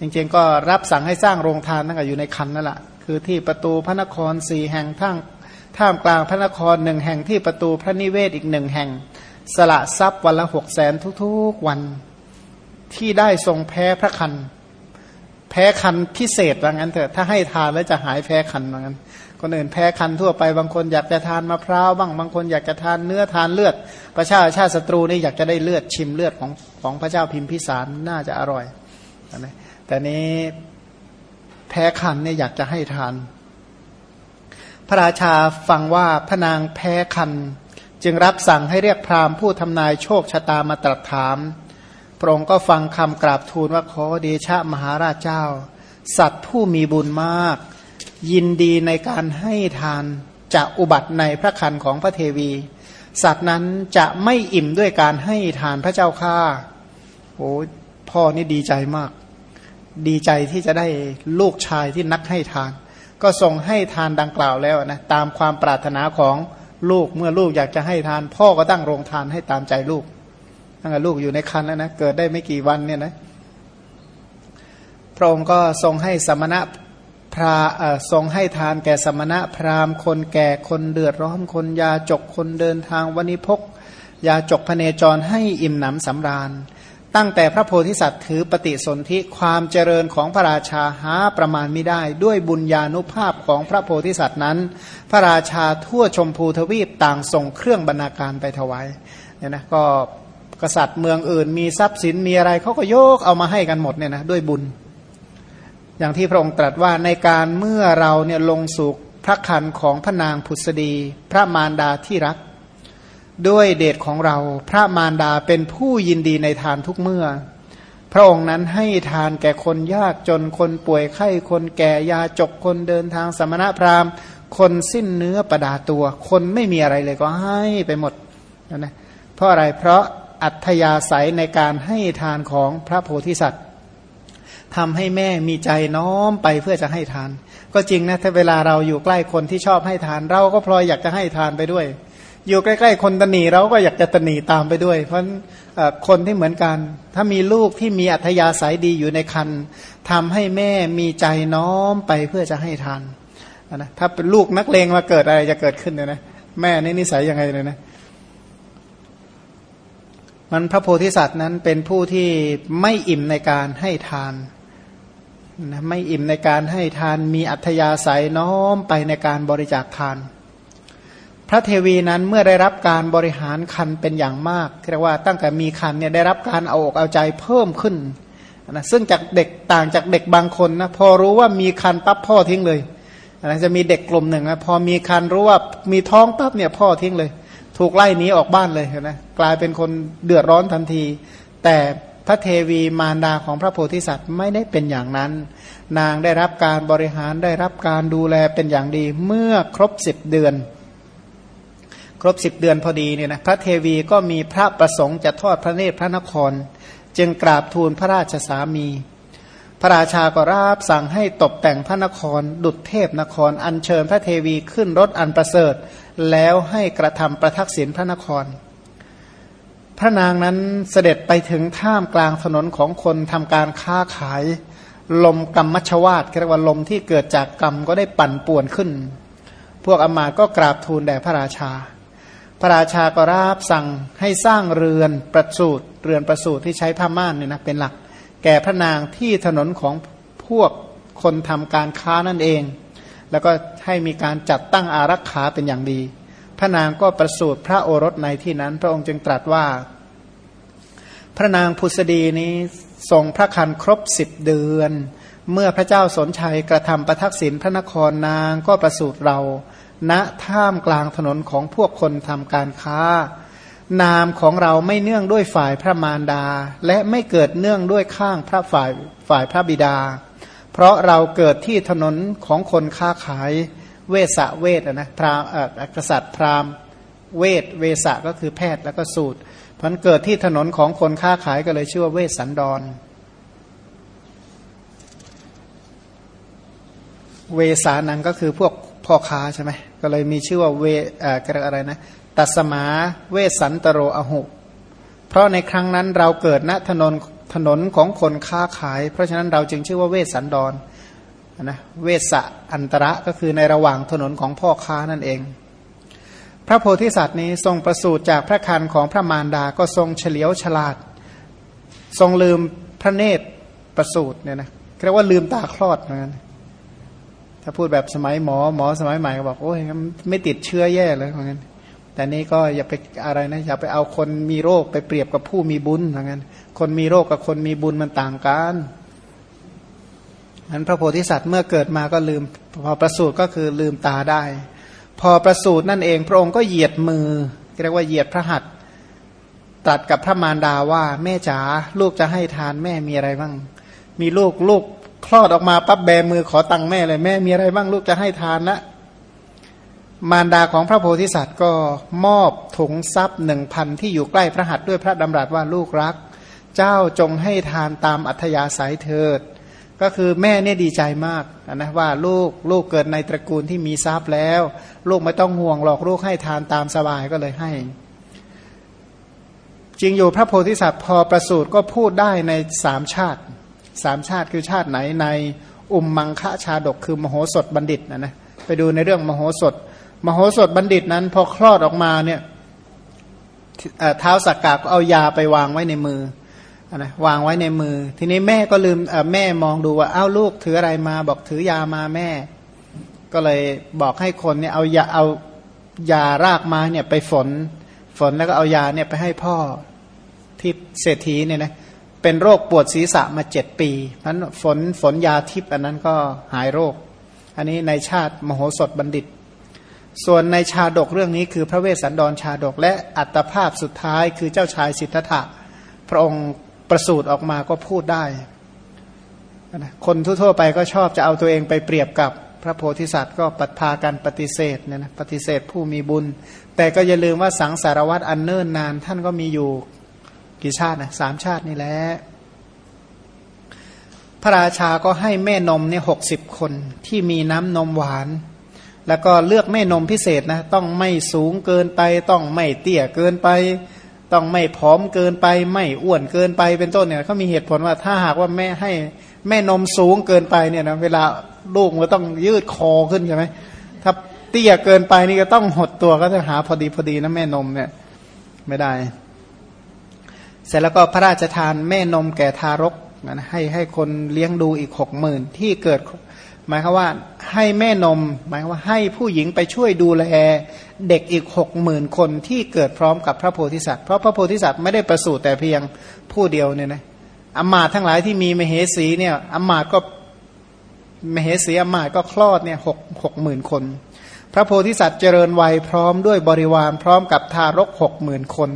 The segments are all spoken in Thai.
จริงๆก็รับสั่งให้สร้างโรงทานตั้งแต่อยู่ในคันนั่นแหละคือที่ประตูพระนครสี่แห่งทั้งท่ามกลางพระนครหนึ่งแห่งที่ประตูพระนิเวศอีกหนึ่งแห่ง สละทรัพย์วันละหกแสนทุกๆวันที่ได้ทรงแพ้พระคันแพ้คันพิเศษว่างั้นเถอะถ้าให้ทานแล้วจะหายแพ้คันว่างั้นคนอื่นแพ้คันทั่วไปบางคนอยากจะทานมะพร้าวบ้างบางคนอยากจะทานเนื้อทานเลือด ประชาชาติศัตรูนี่อยากจะได้เลือดชิมเลือดของของพระเจ้าพิมพิสารน่าจะอร่อยนะ แต่นี้แพ้คันเนี่ยอยากจะให้ทาน พระราชาฟังว่าพระนางแพ้คัน จึงรับสั่งให้เรียกพราหมณ์ผู้ทำนายโชคชะตามาตรัสถาม พระองค์ก็ฟังคำกราบทูลว่าขอเดชะมหาราชเจ้า สัตว์ผู้มีบุญมาก ยินดีในการให้ทานจะอุบัติในพระคันของพระเทวี สัตว์นั้นจะไม่อิ่มด้วยการให้ทานพระเจ้าข้าโอ้พ่อนี่ดีใจมาก ดีใจที่จะได้ลูกชายที่นักให้ทาน ก็ทรงให้ทานดังกล่าวแล้วนะตามความปรารถนาของลูกเมื่อลูกอยากจะให้ทาน พ่อก็ตั้งโรงทานให้ตามใจลูกตั้งแต่ลูกอยู่ในคันแล้วนะเกิดได้ไม่กี่วันเนี่ยนะพระองค์ก็ทรงให้สมณะพระทรงให้ทานแก่สมณะพราหมณ์คนแก่คนเดือดร้อนคนยาจกคนเดินทางวันิพกยาจกพเนจรให้อิ่มหนำสำราญ ตั้งแต่พระโพธิสัตว์ถือปฏิสนธิความเจริญของพระราชาหาประมาณไม่ได้ ด้วยบุญญาณุภาพของพระโพธิสัตว์นั้น พระราชาทั่วชมพูทวีปต่างส่งเครื่องบรรณาการไปถวายเนี่ยนะก็กษัตริย์เมืองอื่น มีทรัพย์สินมีอะไรเขาก็โยกเอามาให้กันหมดเนี่ยนะด้วยบุญ อย่างที่พระองค์ตรัสว่าในการเมื่อเราเนี่ยลงสู่พระคันของพระนางพุทธดี พระมารดาที่รัก ด้วยเดชของเรา พระมารดาเป็นผู้ยินดีในทานทุกเมื่อ พระองค์นั้นให้ทานแก่คนยากจนคนป่วยไข้คนแก่ยาจกคนเดินทางสมณพราหมณ์ คนสิ้นเนื้อประดาตัว คนไม่มีอะไรเลยก็ให้ไปหมดนะเพราะอะไรเพราะอัธยาศัยในการให้ทานของพระโพธิสัตว์ทำให้แม่มีใจน้อมไปเพื่อจะให้ทาน ก็จริงนะถ้าเวลาเราอยู่ใกล้คนที่ชอบให้ทาน เราก็พลอยอยากจะให้ทานไปด้วย อยู่ใกล้ๆคนตนีเราก็อยากจะตนีตามไปด้วย เพราะคนที่เหมือนกัน ถ้ามีลูกที่มีอัธยาศัยดีอยู่ในคันทำให้แม่มีใจน้อมไปเพื่อจะให้ทานนะถ้าเป็นลูกนักเลงมาเกิดอะไรจะเกิดขึ้นเนี่ยนะแม่นี่นิสัยยังไงเลยนะมันพระโพธิสัตว์นั้นเป็นผู้ที่ไม่อิ่มในการให้ทานนะไม่อิ่มในการให้ทานมีอัธยาศัยน้อมไปในการบริจาคทาน พระเทวีนั้นเมื่อได้รับการบริหารคันเป็นอย่างมากเรียกว่าตั้งแต่มีคันเนี่ยได้รับการเอาอกเอาใจเพิ่มขึ้นนะซึ่งจากเด็กต่างจากเด็กบางคนนะพอรู้ว่ามีคันปั๊บพ่อทิ้งเลยนะจะมีเด็กกลุ่มหนึ่งนะพอมีคันรู้ว่ามีท้องปั๊บเนี่ยพ่อทิ้งเลย ถูกไล่หนีออกบ้านเลยนะกลายเป็นคนเดือดร้อนทันที แต่พระเทวีมารดาของพระโพธิสัตว์ไม่ได้เป็นอย่างนั้น นางได้รับการบริหารได้รับการดูแลเป็นอย่างดีเมื่อครบสิบเดือน รบสิบเดือนพอดีเนี่ยนะพระเทวีก็มีพระประสงค์จะทอดพระเนตรพระนคร จึงกราบทูลพระราชสามี พระราชาก็ราบสั่งให้ตกแต่งพระนคร ดุจเทพนคร อัญเชิญพระเทวีขึ้นรถอันประเสริฐ แล้วให้กระทำประทักษิณพระนคร พระนางนั้นเสด็จไปถึงท่ามกลางถนนของคนทำการค้าขาย ลมกรรมมัชวาตเรียกว่าลมที่เกิดจากกรรมก็ได้ปั่นป่วนขึ้น พวกอมาตก็กราบทูลแด่พระราชา ระราชาก็ราบสั่งให้สร้างเรือนประสูตรเรือนประสูตรที่ใช้ผ้าม่านเนี่ยนะเป็นหลัก แก่พระนางที่ถนนของพวกคนทำการค้านั่นเอง แล้วก็ให้มีการจัดตั้งอารักขาเป็นอย่างดี พระนางก็ประสูติพระโอรสในที่นั้น พระองค์จึงตรัสว่า พระนางพุษดีนี้ทรงพระคันครบสิบเดือน เมื่อพระเจ้าสนชัยกระทำประทักษิณพระนครนางก็ประสูติเรา ณท่ามกลางถนนของพวกคนทำการค้า นามของเราไม่เนื่องด้วยฝ่ายพระมารดา และไม่เกิดเนื่องด้วยข้างพระฝ่ายฝ่ายพระบิดา เพราะเราเกิดที่ถนนของคนค้าขายเวสะเวทนะพรามกษัตริย์พราหมณ์เวทเวสะก็คือแพทย์แล้วก็สูตรพันเกิดที่ถนนของคนค้าขายก็เลยชื่อว่าเวสสันดร เวสานังก็คือพวก พ่อค้าใช่ไหมก็เลยมีชื่อว่าเวอ่อะไรนะตัสมาเวสันตโรอหุเพราะในครั้งนั้นเราเกิดณถนนถนนของคนค้าขาย เพราะฉะนั้นเราจึงชื่อว่าเวสสันดรนะเวสะอันตระก็คือในระหว่างถนนของพ่อค้านั่นเอง พระโพธิสัตว์นี้ทรงประสูติจากพระคันของพระมารดาก็ทรงเฉลียวฉลาด ทรงลืมพระเนตรประสูติเนี่ยนะเรียกว่าลืมตาคลอดเหมือนกัน ถ้าพูดแบบสมัยหมอหมอสมัยใหม่ก็บอกโอ้ยไม่ติดเชื้อแย่เลยเหมือนกันแต่นี้ก็อย่าไปอะไรนะอย่าไปเอาคนมีโรคไปเปรียบกับผู้มีบุญเหมือนกันคนมีโรคกับคนมีบุญมันต่างกันนั้นพระโพธิสัตว์เมื่อเกิดมาก็ลืม พอประสูติก็คือลืมตาได้ พอประสูตินั่นเองพระองค์ก็เหยียดมือเรียกว่าเหยียดพระหัตถ์ตัดกับพระมารดาว่าแม่จ๋าลูกจะให้ทานแม่มีอะไรบ้าง มีลูกลูก คลอดออกมาปั๊บแบมือขอตังค์แม่เลยแม่มีอะไรบ้างลูกจะให้ทานนะมารดาของพระโพธิสัตว์ก็มอบถุงทรัพย์หนึ่งพันที่อยู่ใกล้พระหัตถ์ด้วยพระดำรัสว่าลูกรัก เจ้าจงให้ทานตามอัธยาศัยเถิด ก็คือแม่เนี่ยดีใจมากนะว่าลูกลูกเกิดในตระกูลที่มีทรัพย์แล้ว ลูกไม่ต้องห่วงหรอกลูกให้ทานตามสบายก็เลยให้ จริงอยู่พระโพธิสัตว์พอประสูติก็พูดได้ในสามชาติ สามชาติคือชาติไหนในอุมมังคะชาดกคือมโหสถบัณฑิตนะนะไปดูในเรื่องมโหสถ มโหสถบัณฑิตนั้น พอคลอดออกมาเนี่ยเท้าสักกาก็เอายาไปวางไว้ในมือนะวางไว้ในมือ ทีนี้แม่ก็ลืมแม่มองดูว่าเอ้าลูกถืออะไรมา บอกถือยามาแม่ ก็เลยบอกให้คนเนี่ยเอายาเอายารากมาเนี่ยไปฝน ฝนแล้วก็เอายาเนี่ยไปให้พ่อที่เศรษฐีเนี่ยนะ เป็นโรคปวดศีรษะมาเจ็ดปีพันฝนฝนยาทิพย์อันนั้นก็หายโรค อันนี้ในชาติมโหสถบัณฑิต ส่วนในชาดกเรื่องนี้คือพระเวสสันดรชาดก และอัตภาพสุดท้ายคือเจ้าชายสิทธัตถะพระองค์ประสูติออกมาก็พูดได้คนทั่วๆไปก็ชอบจะเอาตัวเองไปเปรียบกับพระโพธิสัตว์ก็ปัดพากันปฏิเสธเนี่ยนะปฏิเสธผู้มีบุญ แต่ก็อย่าลืมว่าสังสารวัตรอันเนิ่นนาน ท่านก็มีอยู่ กี่ชาตินะสามชาตินี่แหละพระราชาก็ให้แม่นมเนี่ยหกสิบคนที่มีน้ำนมหวาน แล้วก็เลือกแม่นมพิเศษนะต้องไม่สูงเกินไป ต้องไม่เตี้ยเกินไป ต้องไม่ผอมเกินไป ไม่อ้วนเกินไปเป็นต้นเนี่ยเขามีเหตุผลว่าถ้าหากว่าแม่ให้แม่นมสูงเกินไปเนี่ยนะเวลาลูกมันต้องยืดคอขึ้นใช่ไหมถ้าเตี้ยเกินไปนี่ก็ต้องหดตัวก็จะหาพอดีพอดีนะแม่นมเนี่ย ไม่ได้ เสร็จแล้วก็พระราชทานแม่นมแก่ทารกนะให้ให้คนเลี้ยงดูอีกหกหมื่นที่เกิดหมายคือว่าให้แม่นม หมายว่าให้ผู้หญิงไปช่วยดูแลเด็กอีกหกหมื่นคนที่เกิดพร้อมกับพระโพธิสัตว์ เพราะพระโพธิสัตว์ไม่ได้ประสูติแต่เพียงผู้เดียวเนี่ยนะอมาตทั้งหลายที่มีมเหสีเนี่ยอมาตก็มเหสีอมาตก็คลอดเนี่ยหกหกหมื่นคน พระโพธิสัตว์เจริญวัยพร้อมด้วยบริวารพร้อมกับทารกหกหมื่นคน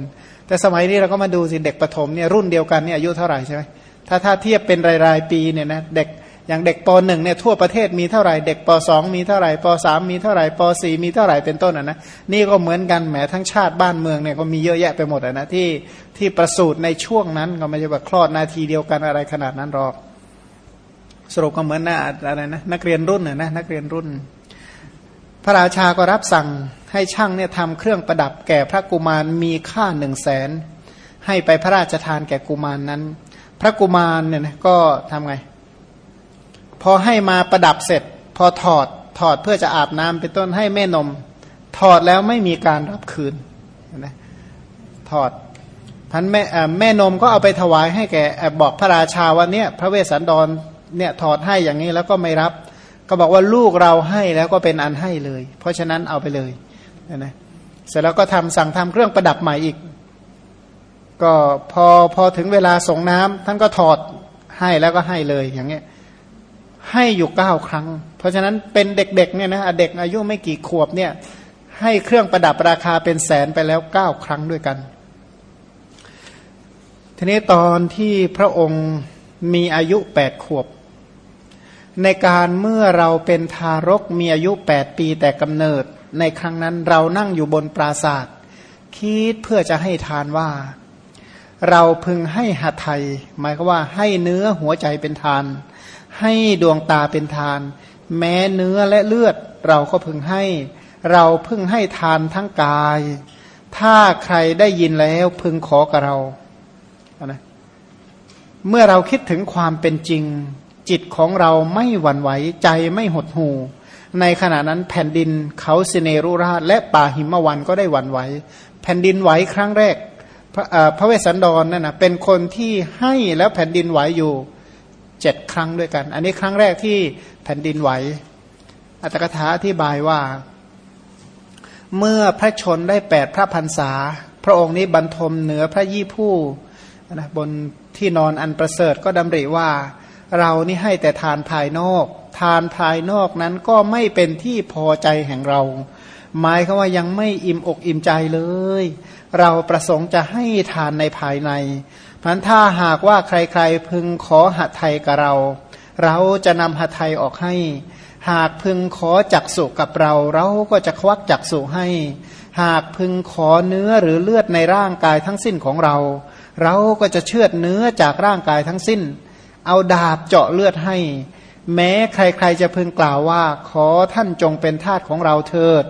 แต่สมัยนี้เราก็มาดูสิเด็กปฐมเนี่ยรุ่นเดียวกันเนี่ยอายุเท่าไหร่ใช่ไหมถ้าถ้าเทียบเป็นรายๆปีเนี่ยนะเด็กอย่างเด็กปหนึ่งเนี่ยทั่วประเทศมีเท่าไหร่เด็กปสองมีเท่าไหร่ปสามมีเท่าไหร่ปสี่มีเท่าไหร่เป็นต้นอะนะนี่ก็เหมือนกันแหมทั้งชาติบ้านเมืองเนี่ยก็มีเยอะแยะไปหมดอะนะที่ที่ประสูติในช่วงนั้นก็ไม่ใช่ว่าคลอดนาทีเดียวกันอะไรขนาดนั้นหรอก สรุปก็เหมือนนะอะไรนะนักเรียนรุ่นน่ะนะนักเรียนรุ่น พระราชาก็รับสั่งให้ช่างเนี่ยทำเครื่องประดับแก่พระกุมารมีค่าหนึ่งแสนให้ไปพระราชทานแก่กุมารนนั้น พระกุมารเนี่ยนะก็ทำไง พอให้มาประดับเสร็จ พอถอดถอดเพื่อจะอาบน้ำเป็นต้นให้แม่นม ถอดแล้วไม่มีการรับคืนนะถอดพันแม่แม่นมก็เอาไปถวายให้แกบอกพระราชาว่าเนี่ยพระเวสสันดรเนี่ยถอดให้อย่างนี้แล้วก็ไม่รับ ก็บอกว่าลูกเราให้แล้วก็เป็นอันให้เลย เพราะฉะนั้นเอาไปเลยนะเสร็จแล้วก็ทำสั่งทำเครื่องประดับใหม่อีก ก็พอพอถึงเวลาส่งน้ำท่านก็ถอดให้แล้วก็ให้เลยอย่างเงี้ยให้อยู่เก้าครั้ง เพราะฉะนั้นเป็นเด็กๆเนี่ยนะเด็กอายุไม่กี่ขวบเนี่ยให้เครื่องประดับราคาเป็นแสนไปแล้วเก้าครั้งด้วยกัน ทีนี้ตอนที่พระองค์มีอายุแปดขวบ ในการเมื่อเราเป็นทารกมีอายุแปดปีแต่กำเนิด ในครั้งนั้นเรานั่งอยู่บนปราศาสตร์คิดเพื่อจะให้ทานว่า เราพึงให้หัตไทยหมายก็ว่าให้เนื้อหัวใจเป็นทาน ให้ดวงตาเป็นทาน แม้เนื้อและเลือดเราก็พึงให้ เราพึงให้ทานทั้งกาย ถ้าใครได้ยินแล้วพึงขอกับเรานะเมื่อเราคิดถึงความเป็นจริง จิตของเราไม่หวั่นไหวใจไม่หดหู่ในขณะนั้นแผ่นดินเขาสเนรุราชและป่าหิมวันก็ได้หวั่นไหวแผ่นดินไหวครั้งแรก พระพระเวสสันดรนั่นนะเป็นคนที่ให้แล้วแผ่นดินไหวอยู่เจ็ดครั้งด้วยกัน อันนี้ครั้งแรกที่แผ่นดินไหว อัตถกถาอธิบายว่า เมื่อพระชนได้แปดพระพันษา พระองค์นี้บรรทมเหนือพระยี่ผู้นะบนที่นอนอันประเสริฐก็ดำริว่า เรานี่ให้แต่ทานภายนอก ทานภายนอกนั้นก็ไม่เป็นที่พอใจแห่งเรา หมายคือว่ายังไม่อิ่มอกอิ่มใจเลย เราประสงค์จะให้ทานในภายในพันถ้าหากว่าใครๆพึงขอหัตไทยกับเรา เราจะนำหัตไทยออกให้ หากพึงขอจักสุกับเรา เราก็จะควักจักสุให้ หากพึงขอเนื้อหรือเลือดในร่างกายทั้งสิ้นของเรา เราก็จะเชือดเนื้อจากร่างกายทั้งสิ้น เอาดาบเจาะเลือดให้ แม้ใครๆจะพึงกล่าวว่า ขอท่านจงเป็นทาสของเราเถิด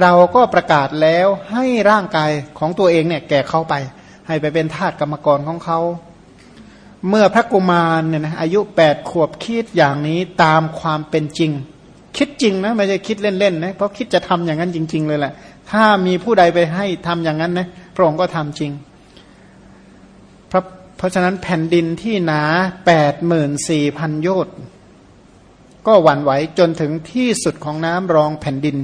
เราก็ประกาศแล้วให้ร่างกายของตัวเองเนี่ยแก่เข้าไป ให้ไปเป็นทาสกรรมกรของเขาเมื่อพระกุมารเนี่ยนะอายุแปดขวบคิดอย่างนี้ตามความเป็นจริง คิดจริงนะไม่ใช่คิดเล่นๆนะเพราะคิดจะทำอย่างนั้นจริง ๆ เลยแหละ ถ้ามีผู้ใดไปให้ทำอย่างนั้นนะพระองค์ก็ทำจริง พระ เพราะฉะนั้นแผ่นดินที่หนาแปดหมื่นสี่พันโยชน์ก็หวั่นไหวจนถึงที่สุดของน้ำรองแผ่นดิน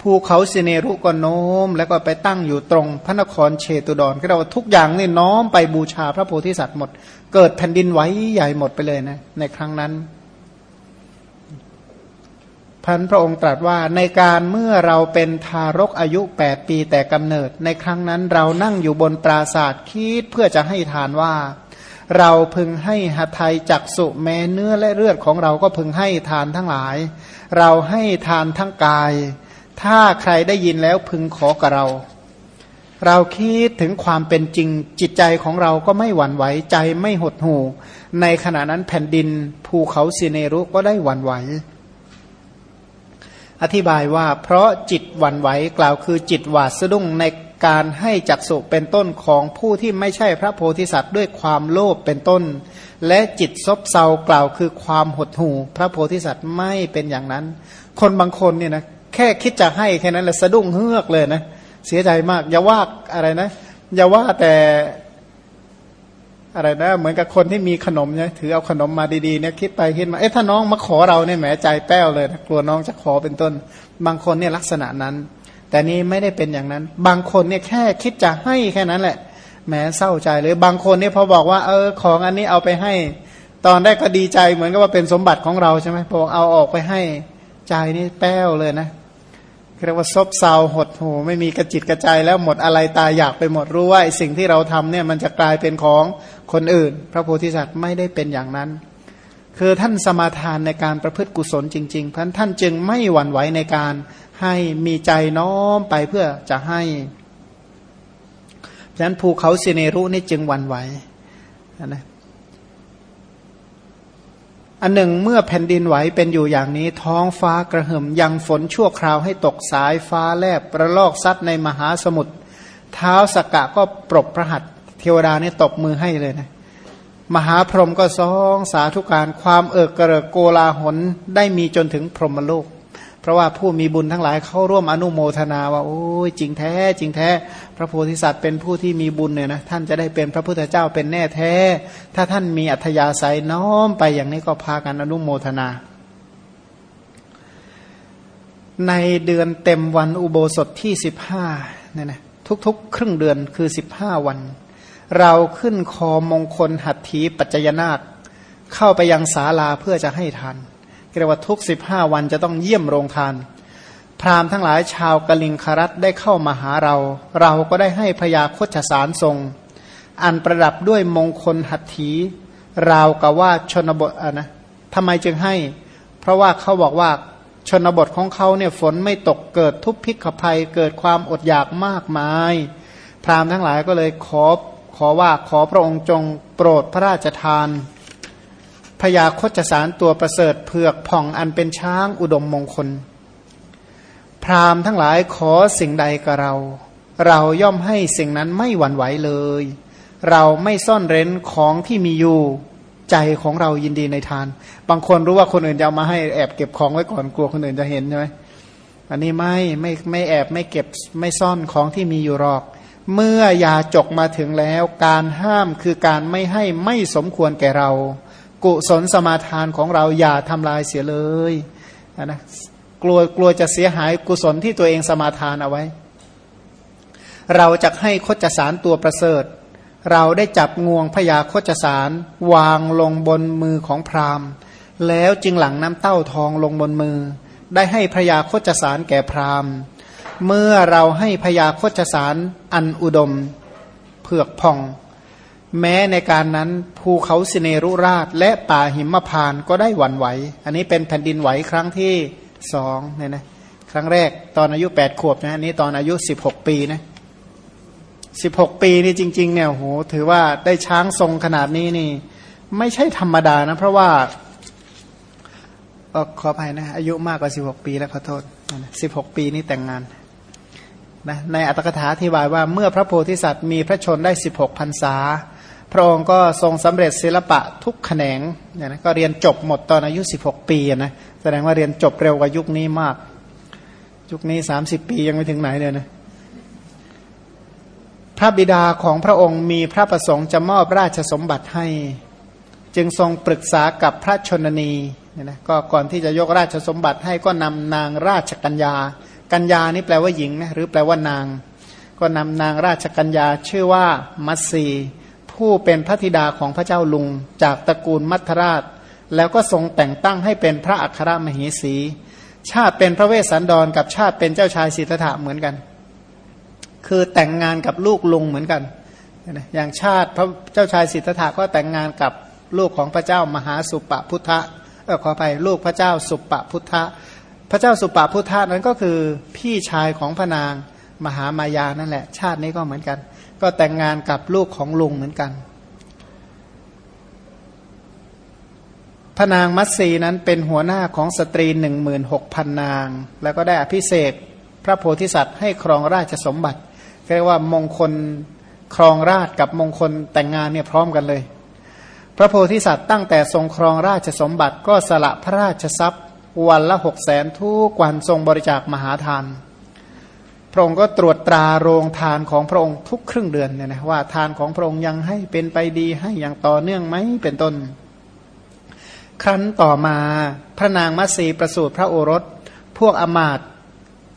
ภูเขาสิเนรุก็โน้ม แล้วก็ไปตั้งอยู่ตรงพระนครเชตุดรก็เราทุกอย่างนี่น้อมไปบูชาพระโพธิสัตว์หมด เกิดแผ่นดินไหวใหญ่หมดไปเลยนะ ในครั้งนั้น พันพระองค์ตรัสว่าในการเมื่อเราเป็นทารกอายุแปดปีแต่กำเนิด ในครั้งนั้นเรานั่งอยู่บนปราศาสตร์คิดเพื่อจะให้ทานว่า เราพึงให้หทัยจักสุแม้เนื้อและเลือดของเราก็พึงให้ทานทั้งหลาย เราให้ทานทั้งกาย ถ้าใครได้ยินแล้วพึงขอกับเรา เราคิดถึงความเป็นจริงจิตใจของเราก็ไม่หวั่นไหวใจไม่หดหู่ในขณะนั้นแผ่นดินภูเขาสิเนรุก็ได้หวั่นไหว อธิบายว่าเพราะจิตหวั่นไหวกล่าวคือจิตหวาดสะดุ้งในการให้จักสุเป็นต้นของผู้ที่ไม่ใช่พระโพธิสัตว์ด้วยความโลภเป็นต้น และจิตซบเซากล่าวคือความหดหู่ พระโพธิสัตว์ไม่เป็นอย่างนั้น คนบางคนเนี่ยนะแค่คิดจะให้แค่นั้นแหละสะดุ้งเฮือกเลยนะเสียใจมากอย่าว่าอะไรนะอย่าว่าแต่ อะไรนะเหมือนกับคนที่มีขนมเนี่ยถือเอาขนมมาดีๆเนี่ยคิดไปคิดมาเอ๊ะถ้าน้องมาขอเราเนี่ยแหมใจแป้วเลยนะกลัวน้องจะขอเป็นต้น บางคนเนี่ยลักษณะนั้น แต่นี้ไม่ได้เป็นอย่างนั้น บางคนเนี่ยแค่คิดจะให้แค่นั้นแหละแหมเศร้าใจเลยบางคนเนี่ยพอบอกว่าเออของอันนี้เอาไปให้ ตอนแรกก็ดีใจเหมือนกับว่าเป็นสมบัติของเราใช่ไหมพอเอาออกไปให้ใจนี่แป้วเลยนะ เรียกว่าซบเซาหดหูไม่มีกระจิตกระใจแล้วหมดอะไรตายอยากไปหมดรู้ว่าสิ่งที่เราทำเนี่ยมันจะกลายเป็นของคนอื่น พระโพธิสัตว์ไม่ได้เป็นอย่างนั้น คือท่านสมาทานในการประพฤติกุศลจริงๆท่านท่านจึงไม่หวั่นไหวในการให้มีใจน้อมไปเพื่อจะให้ฉะนั้นภูเขาสิเนรุนี่จึงหวั่นไหวนะ อันหนึ่งเมื่อแผ่นดินไหวเป็นอยู่อย่างนี้ ท้องฟ้ากระหึ่มยังฝนชั่วคราวให้ตกสายฟ้าแลบประลอกซัดในมหาสมุทรเท้าสกกะก็ปรบพระหัตเทวดานี่ตบมือให้เลยนะมหาพรหมก็ซองสาธุการความเอิกกระโกลาหนได้มีจนถึงพรหมโลก เพราะว่าผู้มีบุญทั้งหลายเข้าร่วมอนุโมทนาว่า โอ้ยจริงแท้ จริงแท้ พระโพธิสัตว์เป็นผู้ที่มีบุญเนี่ยนะท่านจะได้เป็นพระพุทธเจ้าเป็นแน่แท้ ถ้าท่านมีอัธยาศัยน้อมไปอย่างนี้ก็พากันอนุโมทนา ในเดือนเต็มวันอุโบสถที่สิบห้าเนี่ยนะทุกๆ ครึ่งเดือนคือสิบห้าวัน เราขึ้นคอมงคลหัตถีปัจจยนาคเข้าไปยังศาลาเพื่อจะให้ทาน เรียกว่าทุกสิบห้าวันจะต้องเยี่ยมโรงทาน พราหมณ์ทั้งหลายชาวกลิงครัตได้เข้ามาหาเรา เราก็ได้ให้พยาคชสารทรง อันประดับด้วยมงคลหัตถีราวกับว่าชนบทะนะทำไมจึงให้ เพราะว่าเขาบอกว่าชนบทของเขาเนี่ยฝนไม่ตกเกิดทุพพิกภัยเกิดความอดอยากมากมาย พราหมณ์ทั้งหลายก็เลยขอขอว่าขอพระองค์จงโปรดพระราชทาน พยาคตสารตัวประเสริฐเผือกผ่องอันเป็นช้างอุดมมงคล พราหมณ์ทั้งหลายขอสิ่งใดกับเรา เราย่อมให้สิ่งนั้นไม่หวั่นไหวเลย เราไม่ซ่อนเร้นของที่มีอยู่ใจของเรายินดีในทาน บางคนรู้ว่าคนอื่นจะเอามาให้แอบเก็บของไว้ก่อนกลัวคนอื่นจะเห็นใช่ไหมอันนี้ไม่ไม่ไม่แอบไม่เก็บไม่ซ่อนของที่มีอยู่หรอก เมื่อยาจกมาถึงแล้ว การห้ามคือการไม่ให้ไม่สมควรแก่เรา กุศลสมาทานของเราอย่าทำลายเสียเลยนะกลัวกลัวจะเสียหายกุศลที่ตัวเองสมาทานเอาไว้ เราจะให้คดจสารตัวประเสริฐ เราได้จับงวงพยาคดจสารวางลงบนมือของพราหมณ์ แล้วจึงหลังน้ำเต้าทองลงบนมือ ได้ให้พยาคจสารแก่พราหมณ์ เมื่อเราให้พยาคจสารอันอุดม เผือกพอง แม้ในการนั้นภูเขาสิเนรุราช และป่าหิมพานก็ได้หวั่นไหว อันนี้เป็นแผ่นดินไหวครั้งที่สองเนี่ยนะครั้งแรกตอนอายุแปดขวบนะอันนี้ตอนอายุสิบหกปีนะสิบหกปีนี่จริง ๆ เนี่ยโหถือว่าได้ช้างทรงขนาดนี้นี่ ไม่ใช่ธรรมดานะ เพราะว่าขออภัยนะ อายุมากกว่าสิบหกปีแล้วขอโทษสิบหกปีนี่แต่งงานนะในอัตถกถาอธิบายว่าเมื่อพระโพธิสัตว์มีพระชนได้สิบหกพรรษา พระองค์ก็ทรงสำเร็จศิลปะทุกแขนงเนี่ยนะก็เรียนจบหมดตอนอายุสิบหกปีนะแสดงว่าเรียนจบเร็วกว่ายุคนี้มาก ยุคนี้สามสิบปียังไม่ถึงไหนเลยนะพระบิดาของพระองค์มีพระประสงค์จะมอบราชสมบัติให้ จึงทรงปรึกษากับพระชนนีเนี่ยนะก็ก่อนที่จะยกราชสมบัติให้ก็นำนางราชกัญญา กัญญานี่แปลว่าหญิงนะหรือแปลว่านาง ก็นำนางราชกัญญาชื่อว่ามัตสี ผู้เป็นพระธิดาของพระเจ้าลุง จากตระกูลมัทราช แล้วก็ทรงแต่งตั้งให้เป็นพระอัครมเหสี ชาติเป็นพระเวสสันดรกับชาติเป็นเจ้าชายสิทธัตถะเหมือนกัน คือแต่งงานกับลูกลุงเหมือนกัน อย่างชาติพระเจ้าชายสิทธัตถะก็แต่งงานกับลูกของพระเจ้ามหาสุปพุทธะเออขอไปลูกพระเจ้าสุปพุทธะ พระเจ้าสุปพุทธะนั้นก็คือพี่ชายของพระนางมหามายานั่นแหละ ชาตินี้ก็เหมือนกัน ก็แต่งงานกับลูกของลุงเหมือนกัน พระนางมัตสีนั้นเป็นหัวหน้าของสตรีหนึ่งหมื่นหกพันนาง แล้วก็ได้อภิเศกพระโพธิสัตว์ให้ครองราชสมบัติเรียกว่ามงคลครองราชกับมงคลแต่งงานเนี่ยพร้อมกันเลย พระโพธิสัตว์ตั้งแต่ทรงครองราชสมบัติก็สละพระราชทรัพย์ วันละหกแสนทุกวันทรงบริจาคมหาทาน ระองค์ก็ตรวจตราโรงทานของพระองค์ทุกครึ่งเดือนเนี่ยนะว่าทานของพระองค์ยังให้เป็นไปดีให้อย่างต่อเนื่องไหมเป็นต้น ครั้นต่อมาพระนางมัตสีประสูติพระโอรส พวกอมาต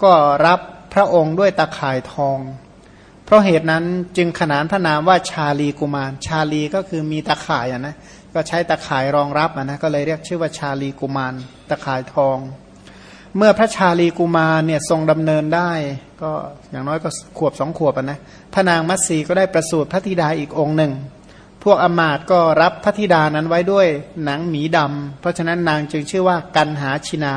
ก็รับพระองค์ด้วยตาข่ายทอง เพราะเหตุนั้นจึงขนานพระนามว่าชาลีกุมาร ชาลีก็คือมีตาข่ายนะก็ใช้ตาข่ายรองรับนะก็เลยเรียกชื่อว่าชาลีกุมารตาข่ายทอง เมื่อพระชาลีกุมารเนี่ยทรงดำเนินได้ ก็อย่างน้อยก็ขวบสองขวบนะพระนางมัตสีก็ได้ประสูติพระธิดาอีกองค์หนึ่ง พวกอมาตก็รับพระธิดานั้นไว้ด้วยหนังหมีดำเพราะฉะนั้นนางจึงชื่อว่ากันหาชินา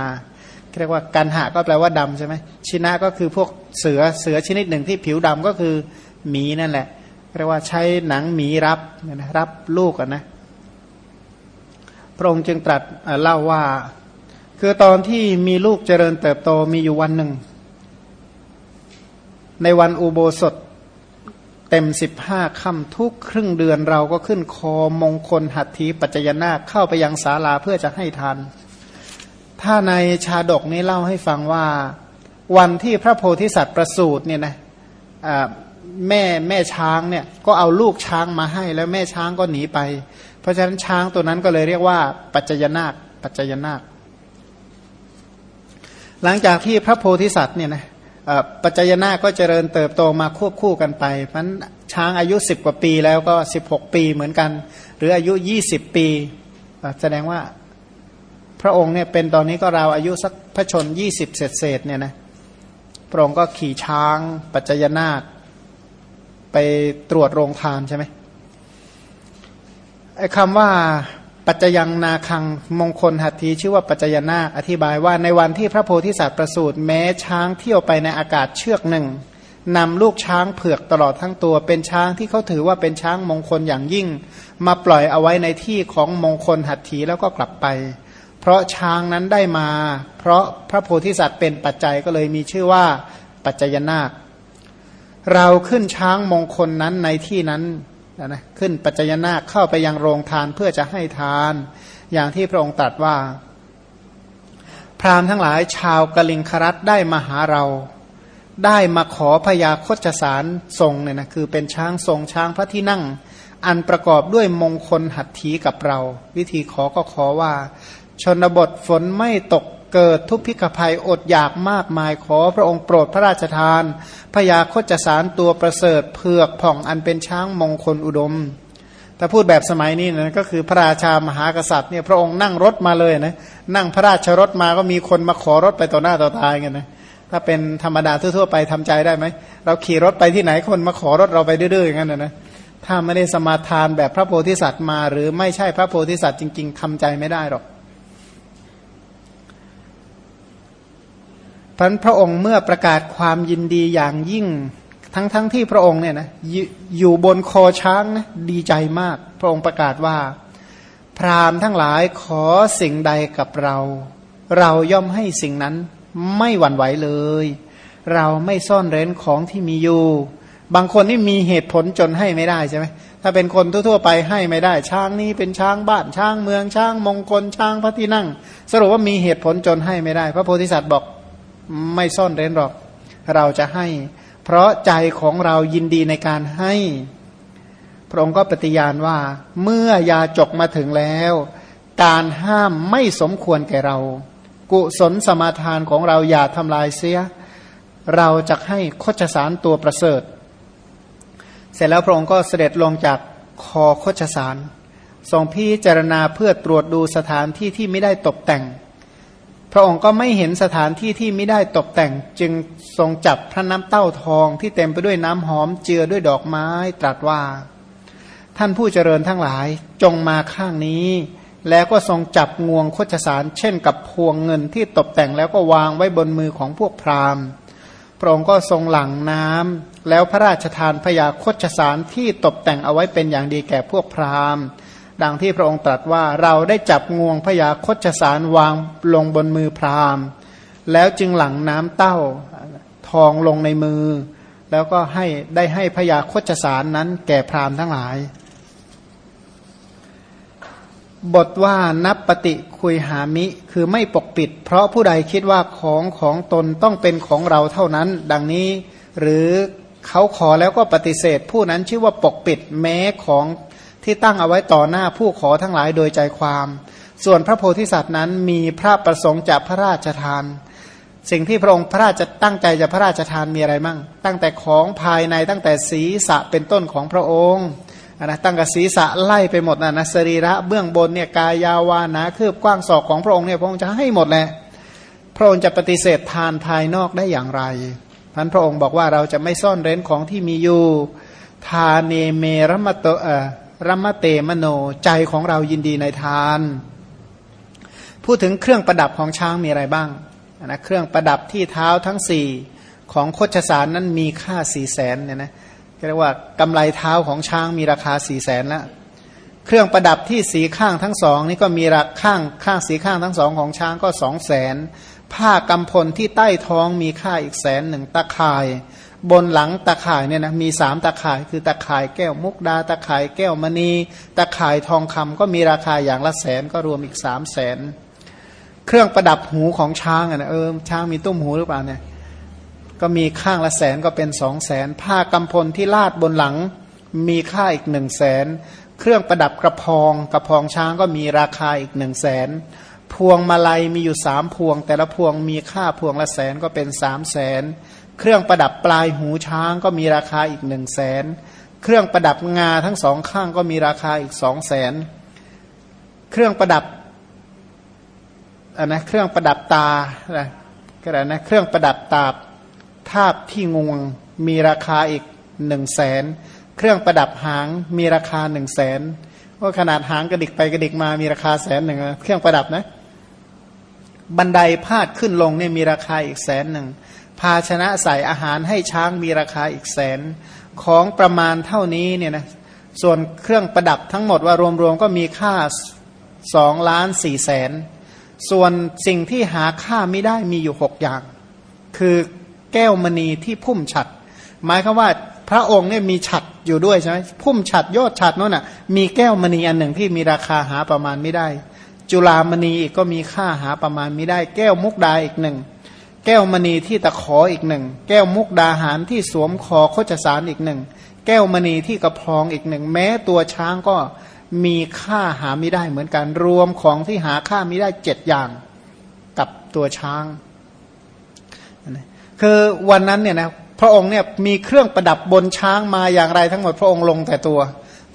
เรียกว่ากันหาก็แปลว่าดำใช่ไหมชินาก็คือพวกเสือเสือชนิดหนึ่งที่ผิวดำก็คือหมีนั่นแหละเรียกว่าใช้หนังหมีรับนะรับลูกกันนะพระองค์จึงตรัสเล่าว่า คือตอนที่มีลูกเจริญเติบโตมีอยู่วันหนึ่ง ในวันอุโบสถเต็มสิบห้าค่ำทุกครึ่งเดือนเราก็ขึ้นคอมงคลหัตถีปัจจยนาเข้าไปยังศาลาเพื่อจะให้ทาน ถ้าในชาดกนี้เล่าให้ฟังว่า วันที่พระโพธิสัตว์ประสูติเนี่ยนะแม่แม่ช้างเนี่ยก็เอาลูกช้างมาให้แล้วแม่ช้างก็หนีไป เพราะฉะนั้นช้างตัวนั้นก็เลยเรียกว่า ปัจจยนาคปัจจยนาค หลังจากที่พระโพธิสัตว์เนี่ยนะปัจจยนาก็เจริญเติบโตมาควบคู่กันไปมันช้างอายุสิบกว่าปีแล้วก็สิบหกปีเหมือนกัน หรืออายุยี่สิบปี แสดงว่าพระองค์เนี่ยเป็นตอนนี้ก็ราวอายุสักพระชนยี่สิบเศษเศษเนี่ยนะพระองค์ก็ขี่ช้างปัจจยนาไปตรวจโรงทานใช่ไหมไอ้คำว่า ปัจจยังนาคังมงคลหัตถีชื่อว่าปัจจยนาอธิบายว่าในวันที่พระโพธิสัตว์ประสูติแม้ช้างเที่ยวไปในอากาศเชือกหนึ่งนำลูกช้างเผือกตลอดทั้งตัวเป็นช้างที่เขาถือว่าเป็นช้างมงคลอย่างยิ่ง มาปล่อยเอาไว้ในที่ของมงคลหัตถีแล้วก็กลับไป เพราะช้างนั้นได้มา เพราะพระโพธิสัตว์เป็นปัจจัยก็เลยมีชื่อว่าปัจจยนาค เราขึ้นช้างมงคลนั้นในที่นั้น นะขึ้นปัจจยนาคเข้าไปยังโรงทานเพื่อจะให้ทาน อย่างที่พระองค์ตรัสว่า พราหมณ์ทั้งหลายชาวกลิงครัตได้มาหาเรา ได้มาขอพยาคตสารทรงเนี่ยนะคือเป็นช้างทรงช้างพระที่นั่ง อันประกอบด้วยมงคลหัตถีกับเรา วิธีขอก็ขอว่า ชนบทฝนไม่ตก เกิดทุพพิกภัยอดอยากมากมายขอพระองค์โปรดพระราชทานพยาคตจสารตัวประเสริฐเผือกผ่องอันเป็นช้างมงคลอุดม แต่พูดแบบสมัยนี้นะก็คือพระราชามหากษัตริย์เนี่ยพระองค์นั่งรถมาเลยนะนั่งพระราชรถมาก็มีคนมาขอรถไปต่อหน้าต่อตาไงนะถ้าเป็นธรรมดาทั่วๆไปทำใจได้ไหมเราขี่รถไปที่ไหนคนมาขอรถเราไปดื้อๆอย่างนั้นนะนะถ้าไม่ได้สมาทานแบบพระโพธิสัตว์มา หรือไม่ใช่พระโพธิสัตว์จริง ๆทำใจไม่ได้หรอก พันพระองค์เมื่อประกาศความยินดีอย่างยิ่ง ทั้งๆทที่พระองค์เนี่ยนะยอยู่บนคอช้างนะดีใจมาก พระองค์ประกาศว่า พราหมณ์ทั้งหลายขอสิ่งใดกับเรา เราย่อมให้สิ่งนั้นไม่หวั่นไหวเลย เราไม่ซ่อนเร้นของที่มีอยู่ บางคนนี่มีเหตุผลจนให้ไม่ได้ใช่ไหมถ้าเป็นคนทั่วๆไปให้ไม่ได้ ช้างนี้เป็นช้างบ้านช้างเมืองช้างมงคลช้างพระที่นั่ง สรุปว่ามีเหตุผลจนให้ไม่ได้ พระโพธิสัตว์บอก ไม่ซ่อนเร้นหรอก เราจะให้ เพราะใจของเรายินดีในการให้ พระองค์ก็ปฏิญาณว่า เมื่อยาจกมาถึงแล้ว การห้ามไม่สมควรแก่เรา กุศลสมาทานของเราอย่าทำลายเสีย เราจะให้โคชสารตัวประเสริฐ เสร็จแล้วพระองค์ก็เสด็จลงจากคอโคชสารทรงพิจารณาเพื่อตรวจดูสถานที่ที่ไม่ได้ตกแต่ง พระองค์ก็ไม่เห็นสถานที่ที่ไม่ได้ตกแต่งจึงทรงจับพระน้ำเต้าทองที่เต็มไปด้วยน้ำหอมเจือด้วยดอกไม้ตรัสว่า ท่านผู้เจริญทั้งหลายจงมาข้างนี้ แล้วก็ทรงจับงวงโคจสาร เช่นกับพวงเงินที่ตกแต่งแล้วก็วางไว้บนมือของพวกพราหมณ์ พระองค์ก็ทรงหลั่งน้ำแล้วพระราชทานพยาโคจสารที่ตกแต่งเอาไว้เป็นอย่างดีแก่พวกพราหมณ์ ดังที่พระองค์ตรัสว่าเราได้จับงวงพยาคชสารวางลงบนมือพราหมณ์ แล้วจึงหลังน้ำเต้าทองลงในมือ แล้วก็ให้ได้ให้พยาคชสารนั้นแก่พราหมณ์ทั้งหลาย บทว่านับปฏิคุยหามิคือไม่ปกปิด เพราะผู้ใดคิดว่าของของตนต้องเป็นของเราเท่านั้น ดังนี้หรือเขาขอแล้วก็ปฏิเสธผู้นั้นชื่อว่าปกปิดแม้ของ ที่ตั้งเอาไว้ต่อหน้าผู้ขอทั้งหลายโดยใจความ ส่วนพระโพธิสัตว์นั้นมีพระประสงค์จากพระราชทาน สิ่งที่พระองค์พระราชตั้งใจจะพระราชทานมีอะไรมั่ง ตั้งแต่ของภายในตั้งแต่ศีรษะเป็นต้นของพระองค์นะตั้งแต่ศีรษะไล่ไปหมดนะนะสรีระเบื้องบนเนี่ยกายาวานาคืบกว้างศอกของพระองค์เนี่ยพระองค์จะให้หมดแหละพระองค์จะปฏิเสธทานภายนอกได้อย่างไรพันพระองค์บอกว่าเราจะไม่ซ่อนเร้นของที่มีอยู่ทาเนเมรมโตเอ รัมเตมโนใจของเรายินดีในทาน พูดถึงเครื่องประดับของช้างมีอะไรบ้างนะเครื่องประดับที่เท้าทั้งสี่ของโคชสารนั้นมีค่าสี่แสนเนี่ยนะเรียกว่ากำไรเท้าของช้างมีราคาสี่แสนล้วเครื่องประดับที่สีข้างทั้งสองนี่ก็มีราข้างข้างสีข้างทั้งสองของช้างก็สองแสนผ้ากำพลที่ใต้ท้องมีค่าอีกแสนหนึ่งตะข่าย บนหลังตะข่ายเนี่ยนะมีสามตะข่าย คือตะข่ายแก้วมุกดา ตะข่ายแก้วมณี ตะข่ายทองคำก็มีราคาอย่างละแสนก็รวมอีกสามแสนเครื่องประดับหูของช้างอะนะเออช้างมีตุ้มหูหรือเปล่าเนี่ยก็มีข้างละแสนก็เป็นสองแสนผ้ากำพลที่ลาดบนหลังมีค่าอีกหนึ่งแสนเครื่องประดับกระพองกระพองช้างก็มีราคาอีกหนึ่งแสนพวงมาลัยมีอยู่สามพวง แต่ละพวงมีค่าพวงละแสนก็เป็นสามแสน เครื่องประดับปลายหูช้างก็มีราคาอีกหนึ่งแสนเครื่องประดับงาทั้งสองข้างก็มีราคาอีกสองแสนเครื่องประดับอันนะเครื่องประดับตาอะไรก็ได้นะเครื่องประดับตาทาบที่งวงมีราคาอีกหนึ่งแสนเครื่องประดับหางมีราคาหนึ่งแสนว่าขนาดหางกระดิกไปกระดิกมามีราคาแสนหนึ่งเครื่องประดับนะ บันไดพาดขึ้นลงเนี่ยมีราคาอีกแสนหนึ่ง ภาชนะใส่อาหารให้ช้างมีราคาอีกแสนของประมาณเท่านี้เนี่ยนะส่วนเครื่องประดับทั้งหมดว่ารวมๆก็มีค่าสองล้านสี่แสนส่วนสิ่งที่หาค่าไม่ได้มีอยู่หกอย่าง คือแก้วมณีที่พุ่มฉัด หมายคือว่าพระองค์เนี่ยมีฉัดอยู่ด้วยใช่ไหมพุ่มฉัดยอดฉัดนั่นน่ะมีแก้วมณีอันหนึ่งที่มีราคาหาประมาณไม่ได้ จุลามณีอีกก็มีค่าหาประมาณไม่ได้ แก้วมุกดาอีกหนึ่ง แก้วมณีที่ตะขออีกหนึ่ง แก้วมุกดาหารที่สวมคอโคจสารอีกหนึ่ง แก้วมณีที่กระพองอีกหนึ่ง แม้ตัวช้างก็มีค่าหาไม่ได้เหมือนกันรวมของที่หาค่าไม่ได้เจ็ดอย่างกับตัวช้าง คือวันนั้นเนี่ยนะพระองค์เนี่ยมีเครื่องประดับบนช้างมาอย่างไรทั้งหมดพระองค์ลงแต่ตัว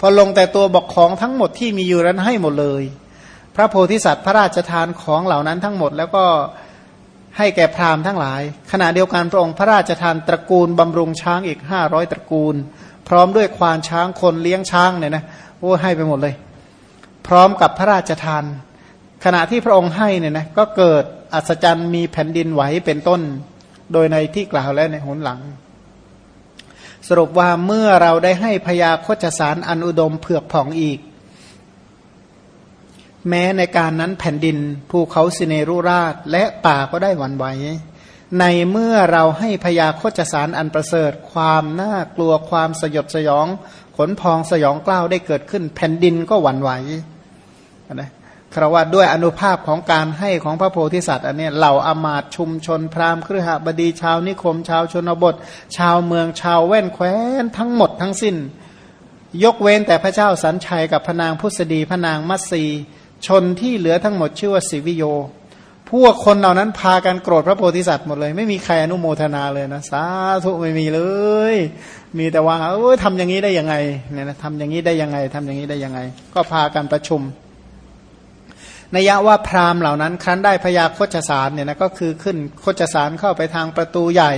พอลงแต่ตัวบอกของทั้งหมดที่มีอยู่นั้นให้หมดเลย พระโพธิสัตว์พระราชทานของเหล่านั้นทั้งหมดแล้วก็ ให้แก่พราหมณ์ทั้งหลาย ขณะเดียวกันพระองค์พระราชทานตระกูลบำรุงช้างอีกห้าร้อยตระกูล พร้อมด้วยควานช้างคนเลี้ยงช้างเนี่ยนะโอ้ให้ไปหมดเลย พร้อมกับพระราชทาน ขณะที่พระองค์ให้เนี่ยนะก็เกิดอัศจรรย์มีแผ่นดินไหวเป็นต้น โดยในที่กล่าวแล้วในหนหลัง สรุปว่าเมื่อเราได้ให้พยาโคจสารอันอุดมเผือกผ่องอีก แม้ในการนั้นแผ่นดินภูเขาสิเนรุราชและป่าก็ได้หวั่นไหว ในเมื่อเราให้พยาโคจสารอันประเสริฐ ความน่ากลัวความสยดสยอง ขนพองสยองกล้าวได้เกิดขึ้น แผ่นดินก็หวั่นไหวนะครว่าด้วยอนุภาพของการให้ของพระโพธิสัตว์อันนี้เหล่าอามาตชุมชนพราหมณ์ครหบดีชาวนิคม ชาวชนบท ชาวเมืองชาวแว่นแคว้นทั้งหมดทั้งสิ้น ยกเว้นแต่พระเจ้าสันชัยกับพนางพุทธดีพนางมัตสี ชนที่เหลือทั้งหมดชื่อว่าสิวิโย พวกคนเหล่านั้นพากันโกรธพระโพธิสัตว์หมดเลย ไม่มีใครอนุโมทนาเลยนะสาธุไม่มีเลย มีแต่ว่าเอ้ยทำอย่างนี้ได้ยังไงเนี่ยนะทำอย่างนี้ได้ยังไงทำอย่างนี้ได้ยังไง ก็พากันประชุม นัยะว่าพราหมณ์เหล่านั้น ครั้นได้พยาโคจสารเนี่ยนะก็คือขึ้นโคจสารเข้าไปทางประตูใหญ่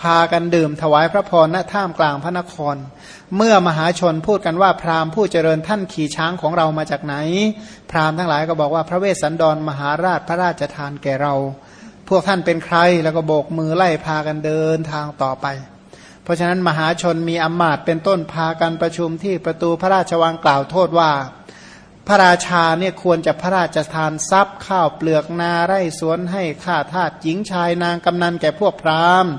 พากันดื่มถวายพระพรณท่ามกลางพระนคร เมื่อมหาชนพูดกันว่าพราหมณ์ผู้เจริญท่านขี่ช้างของเรามาจากไหน พราหมณ์ทั้งหลายก็บอกว่าพระเวสสันดรมหาราชพระราชทานแก่เรา พวกท่านเป็นใครแล้วก็โบกมือไล่พากันเดินทางต่อไป เพราะฉะนั้นมหาชนมีอมาตเป็นต้นพากันประชุมที่ประตูพระราชวังกล่าวโทษว่า พระราชาเนี่ยควรจะพระราชทานทรัพย์ข้าวเปลือกนาไร่สวนให้ข้าทาสหญิงชายนางกำนันแก่พวกพราหมณ์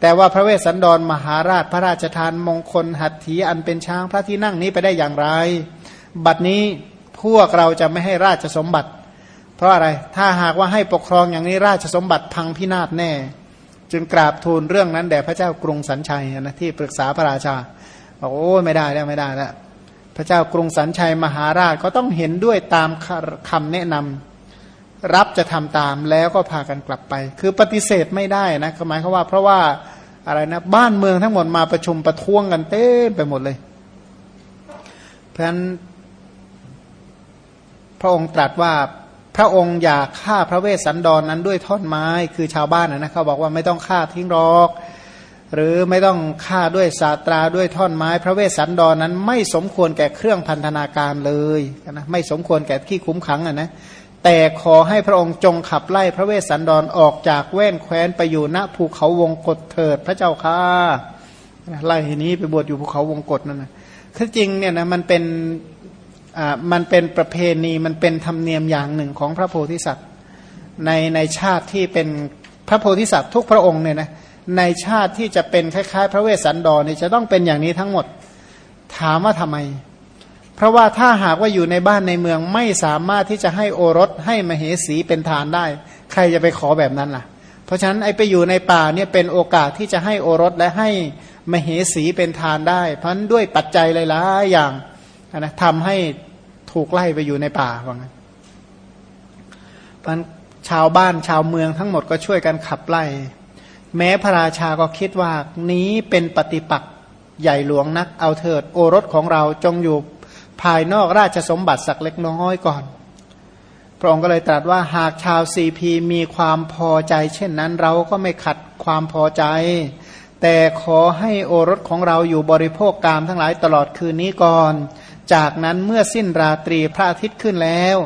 แต่ว่าพระเวสสันดรมหาราชพระราชทานมงคลหัตถีอันเป็นช้างพระที่นั่งนี้ไปได้อย่างไร บัดนี้พวกเราจะไม่ให้ราชสมบัติ เพราะอะไรถ้าหากว่าให้ปกครองอย่างนี้ราชสมบัติพังพินาศแน่ จึงกราบทูลเรื่องนั้นแด่พระเจ้ากรุงสันชัยนะที่ปรึกษาพระราชาบอกโอ้ไม่ได้แล้วไม่ได้แล้ว พระเจ้ากรุงสันชัยมหาราชก็ต้องเห็นด้วยตามคำแนะนำรับจะทำตามแล้วก็พากันกลับไป คือปฏิเสธไม่ได้นะหมายเขาว่า เพราะว่าอะไรนะบ้านเมืองทั้งหมดมาประชุมประท้วงกันเต้ไปหมดเลย เพราะฉะนั้นพระองค์ตรัสว่าพระองค์อยากฆ่าพระเวสสันดรนนั้นด้วยท่อนไม้ คือชาวบ้านนะเขาบอกว่าไม่ต้องฆ่าทิ้งรอก หรือไม่ต้องฆ่าด้วยสาตราด้วยท่อนไม้ พระเวสสันดรนนั้นไม่สมควรแก่เครื่องพันธนาการเลยนะไม่สมควรแก่ที่คุ้มขังอะนะแต่ขอให้พระองค์จงขับไล่พระเวสสันดรออกจากแว่นแคว้นไปอยู่ณภูเขาวงกฏเถิดพระเจ้าค่ะไล่นี้ไปบวชอยู่ภูเขาวงกฏนั่นนะถ้าจริงเนี่ยนะมันเป็นอ่ามันเป็นประเพณีมันเป็นธรรมเนียมอย่างหนึ่งของพระโพธิสัตว์ ในในชาติที่เป็นพระโพธิสัตว์ทุกพระองค์เนี่ยนะ ในชาติที่จะเป็นคล้ายๆ พระเวสสันดรเนี่ยจะต้องเป็นอย่างนี้ทั้งหมด ถามว่าทำไม เพราะว่าถ้าหากว่าอยู่ในบ้านในเมืองไม่สามารถที่จะให้โอรสให้มเหสีเป็นทานได้ ใครจะไปขอแบบนั้นล่ะ เพราะฉะนั้นไอ้ไปอยู่ในป่าเนี่ยเป็นโอกาสที่จะให้โอรสและให้มเหสีเป็นทานได้ เพราะฉะนั้นด้วยปัจจัยหลายๆอย่างนะทำให้ถูกไล่ไปอยู่ในป่าว่างั้นเพราะชาวบ้านชาวเมืองทั้งหมดก็ช่วยกันขับไล่ แม้พระราชาก็คิดว่านี้เป็นปฏิปักษ์ใหญ่หลวงนัก เอาเถิดโอรสของเราจงอยู่ภายนอกราชสมบัติสักเล็กน้อยก่อน พระองค์ก็เลยตรัสว่าหากชาวซีพีมีความพอใจ เช่นนั้นเราก็ไม่ขัดความพอใจ แต่ขอให้โอรสของเราอยู่บริโภคกามทั้งหลายตลอดคืนนี้ก่อน จากนั้นเมื่อสิ้นราตรีพระอาทิตย์ขึ้นแล้ว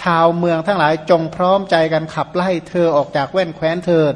ชาวเมืองทั้งหลายจงพร้อมใจกันขับไล่เธอออกจากแว่นแคว้นเถิด